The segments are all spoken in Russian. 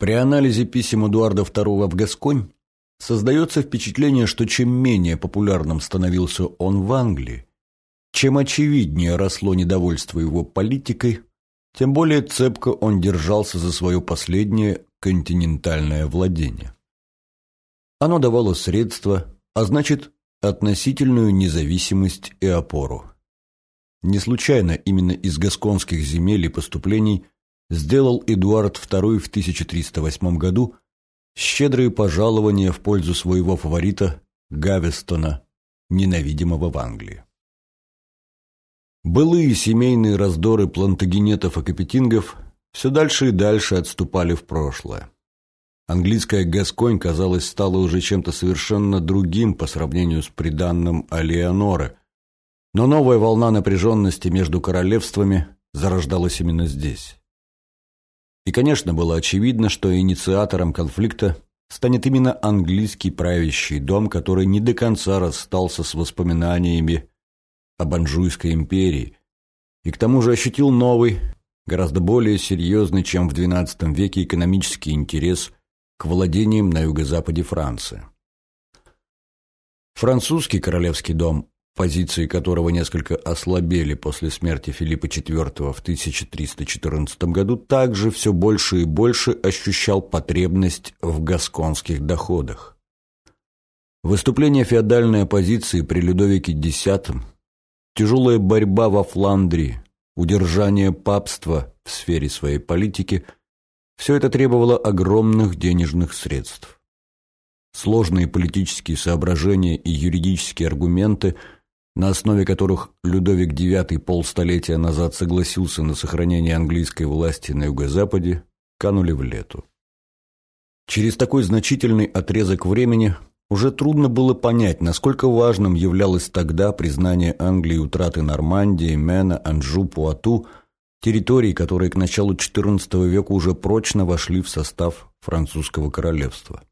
При анализе писем Эдуарда II в Гасконь создается впечатление, что чем менее популярным становился он в Англии, чем очевиднее росло недовольство его политикой, тем более цепко он держался за свое последнее континентальное владение. Оно давало средства, а значит, относительную независимость и опору. Не случайно именно из гасконских земель и поступлений сделал Эдуард II в 1308 году щедрые пожалования в пользу своего фаворита Гавестона, ненавидимого в Англии. Былые семейные раздоры плантагенетов и капетингов все дальше и дальше отступали в прошлое. Английская Гасконь, казалось, стала уже чем-то совершенно другим по сравнению с приданным Алеоноры, но новая волна напряженности между королевствами зарождалась именно здесь. И, конечно, было очевидно, что инициатором конфликта станет именно английский правящий дом, который не до конца расстался с воспоминаниями об Анжуйской империи и к тому же ощутил новый, гораздо более серьезный, чем в XII веке, экономический интерес к владениям на юго-западе Франции. Французский королевский дом позиции которого несколько ослабели после смерти Филиппа IV в 1314 году, также все больше и больше ощущал потребность в гасконских доходах. Выступление феодальной оппозиции при Людовике X, тяжелая борьба во Фландрии, удержание папства в сфере своей политики – все это требовало огромных денежных средств. Сложные политические соображения и юридические аргументы – на основе которых Людовик IX полстолетия назад согласился на сохранение английской власти на юго-западе, канули в лету. Через такой значительный отрезок времени уже трудно было понять, насколько важным являлось тогда признание Англии утраты Нормандии, Мена, Анжу, Пуату, территорий, которые к началу XIV века уже прочно вошли в состав французского королевства.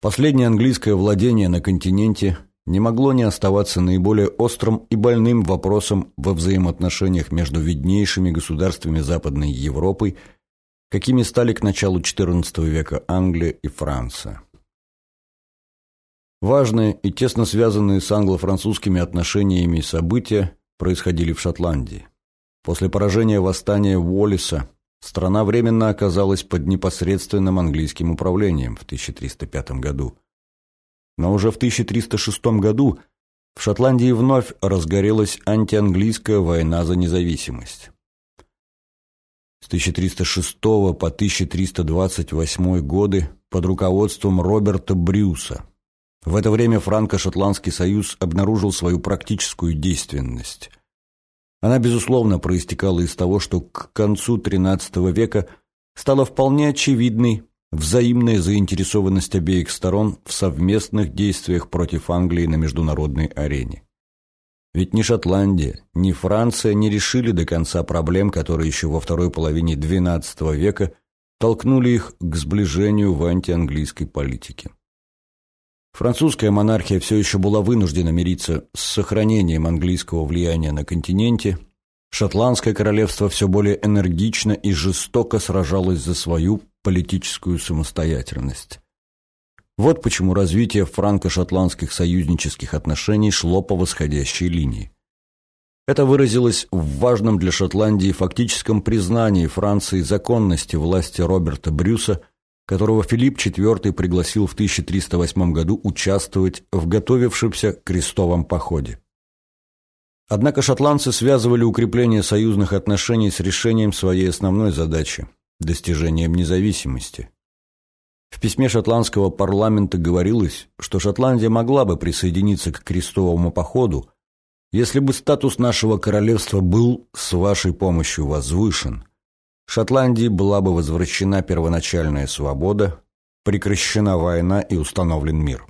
Последнее английское владение на континенте не могло не оставаться наиболее острым и больным вопросом во взаимоотношениях между виднейшими государствами Западной Европы, какими стали к началу XIV века Англия и Франция. Важные и тесно связанные с англо-французскими отношениями события происходили в Шотландии. После поражения восстания Уоллиса страна временно оказалась под непосредственным английским управлением в 1305 году – но уже в 1306 году в Шотландии вновь разгорелась антианглийская война за независимость. С 1306 по 1328 годы под руководством Роберта Брюса. В это время Франко-Шотландский союз обнаружил свою практическую действенность. Она, безусловно, проистекала из того, что к концу XIII века стала вполне очевидной взаимная заинтересованность обеих сторон в совместных действиях против Англии на международной арене. Ведь ни Шотландия, ни Франция не решили до конца проблем, которые еще во второй половине XII века толкнули их к сближению в антианглийской политике. Французская монархия все еще была вынуждена мириться с сохранением английского влияния на континенте, Шотландское королевство все более энергично и жестоко сражалось за свою политическую самостоятельность. Вот почему развитие франко-шотландских союзнических отношений шло по восходящей линии. Это выразилось в важном для Шотландии фактическом признании Франции законности власти Роберта Брюса, которого Филипп IV пригласил в 1308 году участвовать в готовившемся крестовом походе. Однако шотландцы связывали укрепление союзных отношений с решением своей основной задачи достижением независимости. В письме шотландского парламента говорилось, что Шотландия могла бы присоединиться к крестовому походу, если бы статус нашего королевства был с вашей помощью возвышен. Шотландии была бы возвращена первоначальная свобода, прекращена война и установлен мир.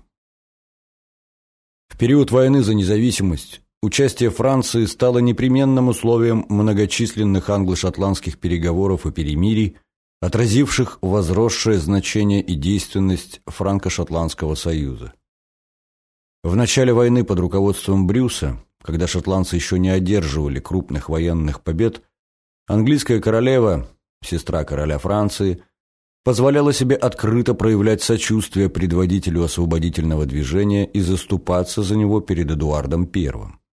В период войны за независимость участие Франции стало непременным условием многочисленных англо-шотландских переговоров и перемирий, отразивших возросшее значение и действенность Франко-Шотландского союза. В начале войны под руководством Брюса, когда шотландцы еще не одерживали крупных военных побед, английская королева, сестра короля Франции, позволяла себе открыто проявлять сочувствие предводителю освободительного движения и заступаться за него перед Эдуардом I.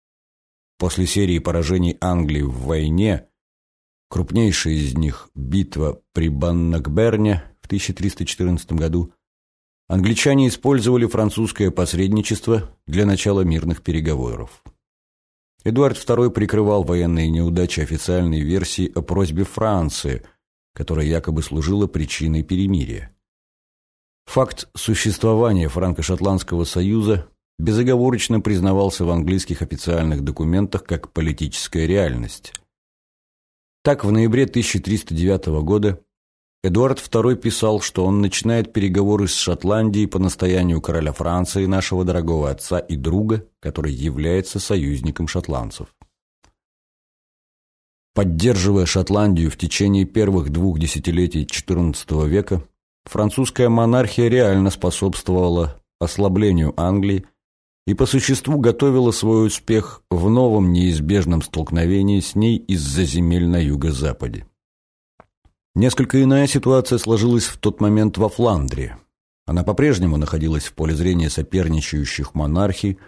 После серии поражений Англии в войне, крупнейшая из них – битва при Баннакберне в 1314 году, англичане использовали французское посредничество для начала мирных переговоров. Эдуард II прикрывал военные неудачи официальной версии о просьбе Франции – которая якобы служила причиной перемирия. Факт существования Франко-Шотландского союза безоговорочно признавался в английских официальных документах как политическая реальность. Так, в ноябре 1309 года Эдуард II писал, что он начинает переговоры с Шотландией по настоянию короля Франции, нашего дорогого отца и друга, который является союзником шотландцев. Поддерживая Шотландию в течение первых двух десятилетий XIV века, французская монархия реально способствовала ослаблению Англии и по существу готовила свой успех в новом неизбежном столкновении с ней из-за земель на юго-западе. Несколько иная ситуация сложилась в тот момент во Фландрии. Она по-прежнему находилась в поле зрения соперничающих монархий,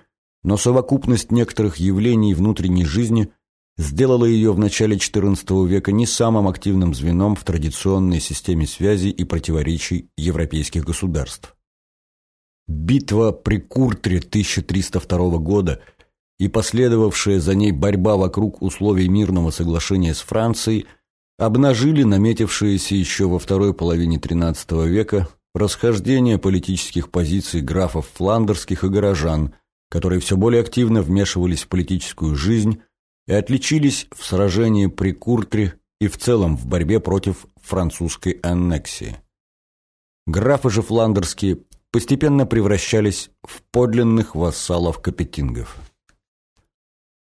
но совокупность некоторых явлений внутренней жизни – сделало ее в начале XIV века не самым активным звеном в традиционной системе связей и противоречий европейских государств. Битва при Куртре 1302 года и последовавшая за ней борьба вокруг условий мирного соглашения с Францией обнажили наметившиеся еще во второй половине XIII века расхождение политических позиций графов фландерских и горожан, которые все более активно вмешивались в политическую жизнь и отличились в сражении при Куртре и в целом в борьбе против французской аннексии. Графы же фландерские постепенно превращались в подлинных вассалов капетингов.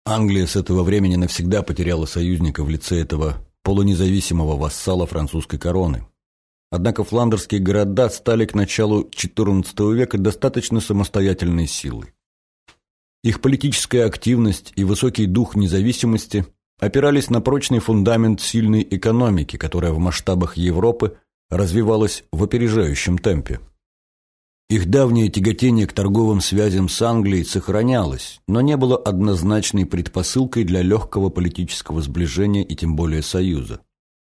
Англия с этого времени навсегда потеряла союзника в лице этого полунезависимого вассала французской короны. Однако фландерские города стали к началу XIV века достаточно самостоятельной силой. Их политическая активность и высокий дух независимости опирались на прочный фундамент сильной экономики, которая в масштабах Европы развивалась в опережающем темпе. Их давнее тяготение к торговым связям с Англией сохранялось, но не было однозначной предпосылкой для легкого политического сближения и тем более союза.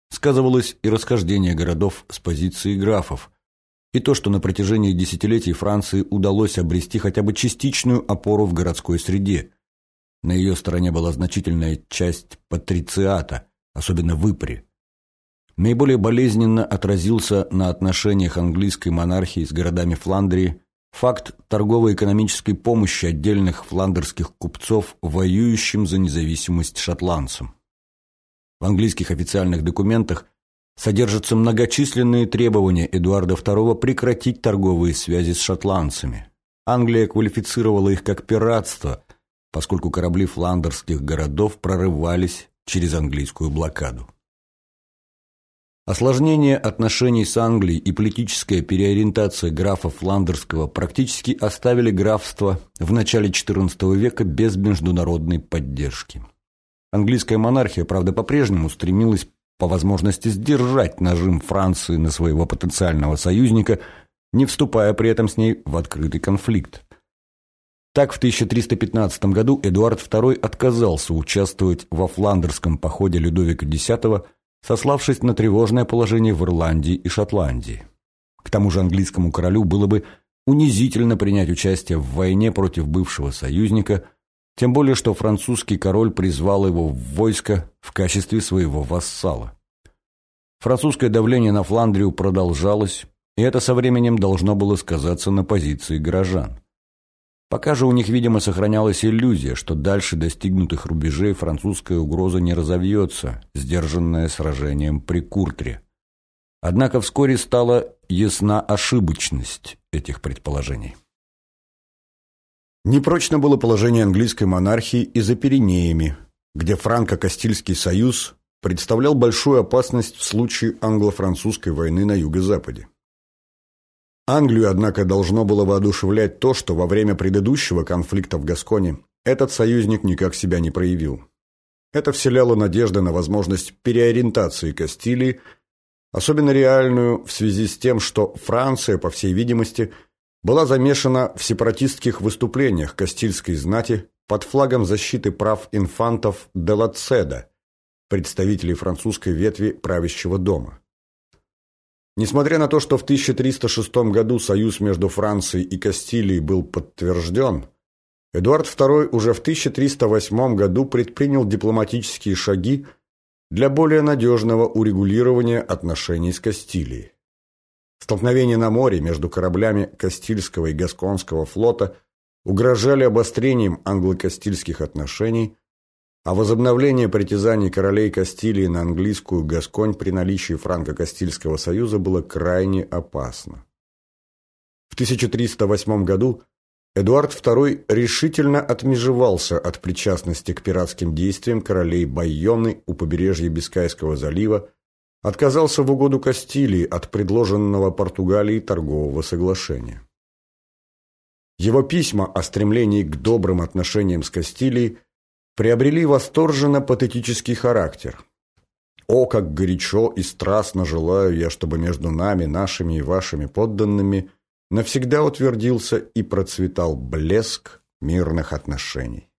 Сказывалось и расхождение городов с позиции графов, и то, что на протяжении десятилетий Франции удалось обрести хотя бы частичную опору в городской среде. На ее стороне была значительная часть патрициата, особенно в Ипре. Наиболее болезненно отразился на отношениях английской монархии с городами Фландрии факт торгово-экономической помощи отдельных фландерских купцов, воюющим за независимость шотландцам. В английских официальных документах содержатся многочисленные требования Эдуарда II прекратить торговые связи с шотландцами. Англия квалифицировала их как пиратство, поскольку корабли фландерских городов прорывались через английскую блокаду. Осложнение отношений с Англией и политическая переориентация графа Фландерского практически оставили графство в начале XIV века без международной поддержки. Английская монархия, правда, по-прежнему стремилась по возможности сдержать нажим Франции на своего потенциального союзника, не вступая при этом с ней в открытый конфликт. Так, в 1315 году Эдуард II отказался участвовать во фландерском походе Людовика X, сославшись на тревожное положение в Ирландии и Шотландии. К тому же английскому королю было бы унизительно принять участие в войне против бывшего союзника – тем более, что французский король призвал его в войско в качестве своего вассала. Французское давление на Фландрию продолжалось, и это со временем должно было сказаться на позиции горожан. Пока же у них, видимо, сохранялась иллюзия, что дальше достигнутых рубежей французская угроза не разовьется, сдержанная сражением при Куртре. Однако вскоре стала ясна ошибочность этих предположений. Непрочно было положение английской монархии и за Пиренеями, где Франко-Кастильский союз представлял большую опасность в случае англо-французской войны на юго-западе. Англию, однако, должно было воодушевлять то, что во время предыдущего конфликта в Гасконе этот союзник никак себя не проявил. Это вселяло надежды на возможность переориентации Кастилии, особенно реальную в связи с тем, что Франция, по всей видимости, была замешана в сепаратистских выступлениях Кастильской знати под флагом защиты прав инфантов де Лацеда, представителей французской ветви правящего дома. Несмотря на то, что в 1306 году союз между Францией и Кастилией был подтвержден, Эдуард II уже в 1308 году предпринял дипломатические шаги для более надежного урегулирования отношений с Кастилией. Столкновения на море между кораблями Кастильского и Гасконского флота угрожали обострением англо-кастильских отношений, а возобновление притязаний королей Кастилии на английскую Гасконь при наличии франко-кастильского союза было крайне опасно. В 1308 году Эдуард II решительно отмежевался от причастности к пиратским действиям королей Байоны у побережья Бискайского залива, отказался в угоду Кастилии от предложенного Португалии торгового соглашения. Его письма о стремлении к добрым отношениям с Кастилией приобрели восторженно патетический характер. «О, как горячо и страстно желаю я, чтобы между нами, нашими и вашими подданными – навсегда утвердился и процветал блеск мирных отношений.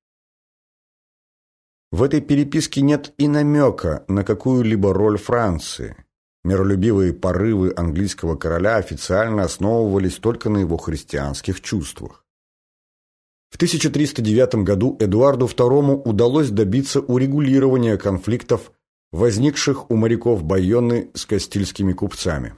В этой переписке нет и намека на какую-либо роль Франции. Миролюбивые порывы английского короля официально основывались только на его христианских чувствах. В 1309 году Эдуарду II удалось добиться урегулирования конфликтов, возникших у моряков Байонны с кастильскими купцами.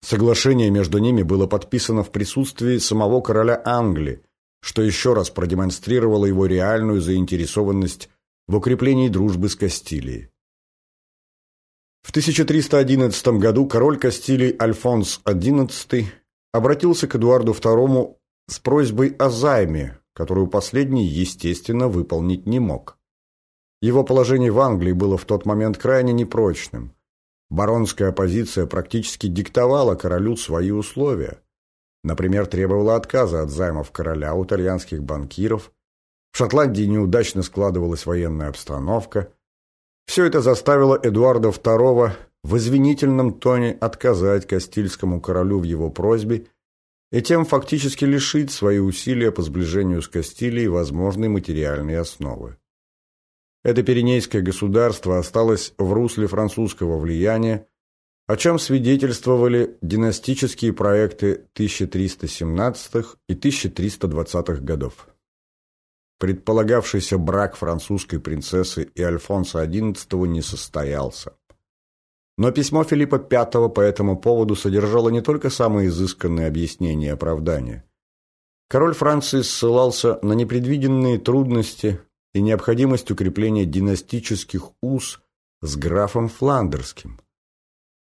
Соглашение между ними было подписано в присутствии самого короля Англии, что еще раз продемонстрировало его реальную заинтересованность в укреплении дружбы с Кастилией. В 1311 году король Кастилии Альфонс XI обратился к Эдуарду II с просьбой о займе, которую последний, естественно, выполнить не мог. Его положение в Англии было в тот момент крайне непрочным. Баронская оппозиция практически диктовала королю свои условия. Например, требовала отказа от займов короля у итальянских банкиров. В Шотландии неудачно складывалась военная обстановка. Все это заставило Эдуарда II в извинительном тоне отказать Кастильскому королю в его просьбе и тем фактически лишить свои усилия по сближению с Кастилией возможной материальной основы. Это Пиренейское государство осталось в русле французского влияния, о чем свидетельствовали династические проекты 1317 и 1320 годов. Предполагавшийся брак французской принцессы и Альфонса XI не состоялся. Но письмо Филиппа V по этому поводу содержало не только самые изысканные объяснения и оправдания. Король Франции ссылался на непредвиденные трудности, и необходимость укрепления династических уз с графом Фландерским.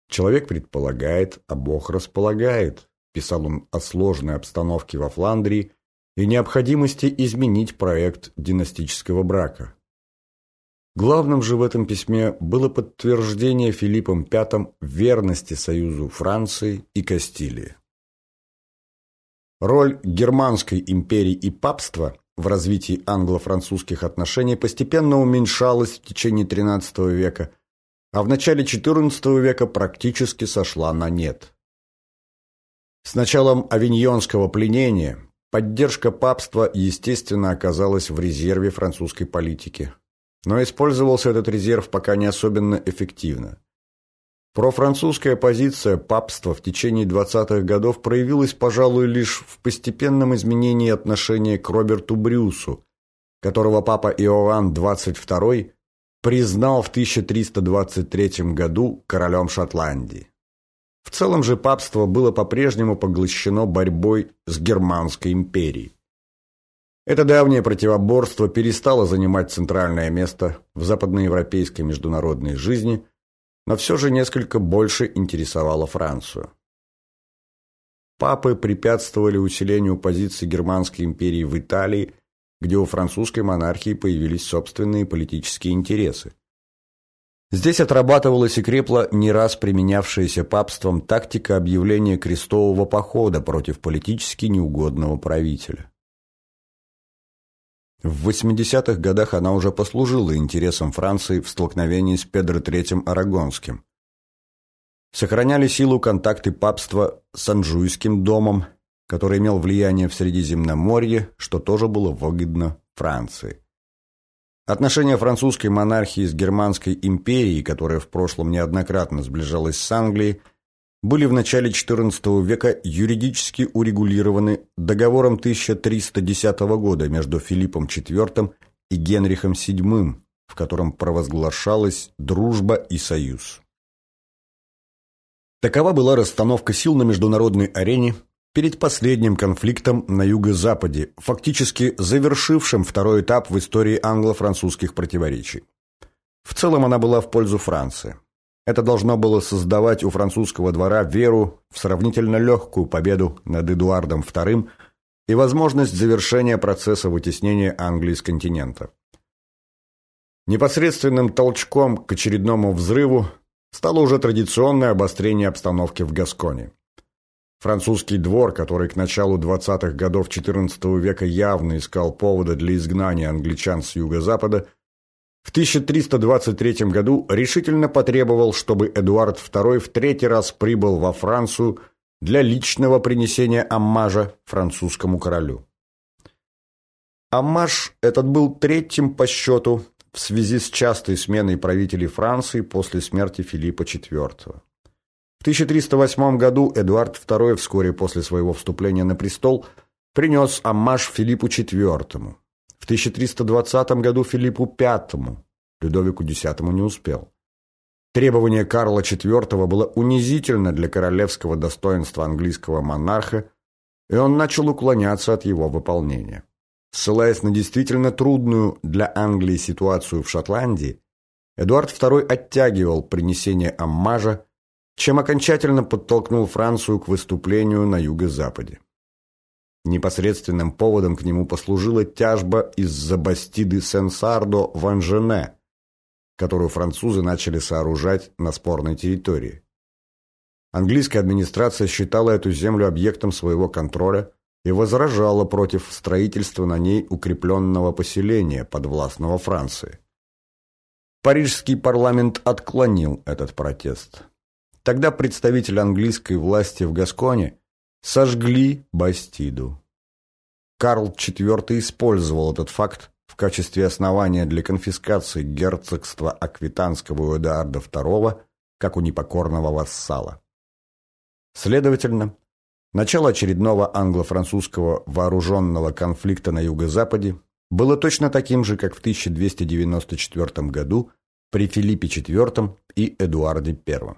«Человек предполагает, а Бог располагает», писал он о сложной обстановке во Фландрии и необходимости изменить проект династического брака. Главным же в этом письме было подтверждение Филиппом V верности союзу Франции и Кастилии. Роль Германской империи и папства в развитии англо-французских отношений постепенно уменьшалась в течение XIII века, а в начале XIV века практически сошла на нет. С началом авиньонского пленения поддержка папства, естественно, оказалась в резерве французской политики. Но использовался этот резерв пока не особенно эффективно. Профранцузская позиция папства в течение 20-х годов проявилась, пожалуй, лишь в постепенном изменении отношения к Роберту Брюсу, которого папа Иоанн XXII признал в 1323 году королем Шотландии. В целом же папство было по-прежнему поглощено борьбой с Германской империей. Это давнее противоборство перестало занимать центральное место в западноевропейской международной жизни – но все же несколько больше интересовала Францию. Папы препятствовали усилению позиций Германской империи в Италии, где у французской монархии появились собственные политические интересы. Здесь отрабатывалась и крепла не раз применявшаяся папством тактика объявления крестового похода против политически неугодного правителя. В 80-х годах она уже послужила интересам Франции в столкновении с Педро III Арагонским. сохраняли силу контакты папства с Анжуйским домом, который имел влияние в Средиземноморье, что тоже было выгодно Франции. Отношения французской монархии с Германской империей, которая в прошлом неоднократно сближалась с Англией, были в начале XIV века юридически урегулированы договором 1310 года между Филиппом IV и Генрихом VII, в котором провозглашалась дружба и союз. Такова была расстановка сил на международной арене перед последним конфликтом на юго-западе, фактически завершившим второй этап в истории англо-французских противоречий. В целом она была в пользу Франции. Это должно было создавать у французского двора веру в сравнительно легкую победу над Эдуардом II и возможность завершения процесса вытеснения Англии с континента. Непосредственным толчком к очередному взрыву стало уже традиционное обострение обстановки в Гасконе. Французский двор, который к началу 20-х годов XIV века явно искал повода для изгнания англичан с юго-запада, в 1323 году решительно потребовал, чтобы Эдуард II в третий раз прибыл во Францию для личного принесения аммажа французскому королю. Аммаж этот был третьим по счету в связи с частой сменой правителей Франции после смерти Филиппа IV. В 1308 году Эдуард II вскоре после своего вступления на престол принес аммаж Филиппу IV. В 1320 году Филиппу V, Людовику X не успел. Требование Карла IV было унизительно для королевского достоинства английского монарха, и он начал уклоняться от его выполнения. Ссылаясь на действительно трудную для Англии ситуацию в Шотландии, Эдуард II оттягивал принесение аммажа чем окончательно подтолкнул Францию к выступлению на юго-западе. Непосредственным поводом к нему послужила тяжба из-за Бастиды Сен-Сардо в Анжене, которую французы начали сооружать на спорной территории. Английская администрация считала эту землю объектом своего контроля и возражала против строительства на ней укрепленного поселения, подвластного Франции. Парижский парламент отклонил этот протест. Тогда представители английской власти в Гасконе сожгли Бастиду. Карл IV использовал этот факт в качестве основания для конфискации герцогства Аквитанского у Эдуарда II как у непокорного вассала. Следовательно, начало очередного англо-французского вооруженного конфликта на юго-западе было точно таким же, как в 1294 году при Филиппе IV и Эдуарде I.